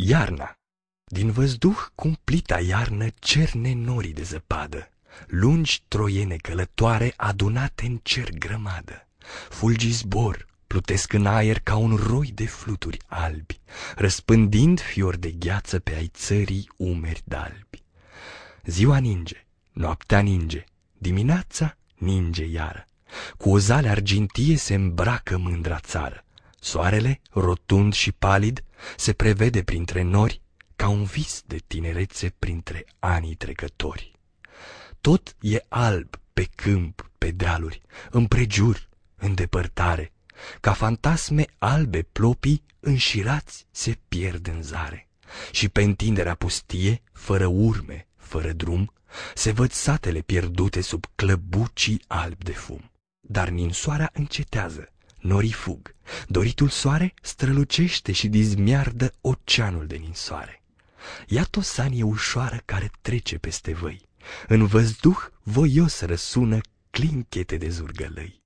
Iarna Din văzduh cumplita iarnă cerne norii de zăpadă, Lungi troiene călătoare adunate în cer grămadă. Fulgi zbor, plutesc în aer ca un roi de fluturi albi, Răspândind fiori de gheață pe ai țării umeri dalbi. Ziua ninge, noaptea ninge, dimineața ninge iară, Cu o zale argintie se îmbracă mândra țară. Soarele, rotund și palid, se prevede printre nori ca un vis de tinerețe printre anii trecători. Tot e alb pe câmp, pe dealuri, împrejur, în depărtare, ca fantasme albe plopii înșirați se pierd în zare. Și pe întinderea pustie, fără urme, fără drum, se văd satele pierdute sub clăbucii albi de fum. Dar ninsoarea încetează, norii fug, doritul soare strălucește și dizmiardă oceanul de ninsoare. Iată o sanie ușoară care trece peste văi, în văzduh voios răsună clinchete de zurgălăi.